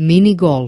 Mini golf.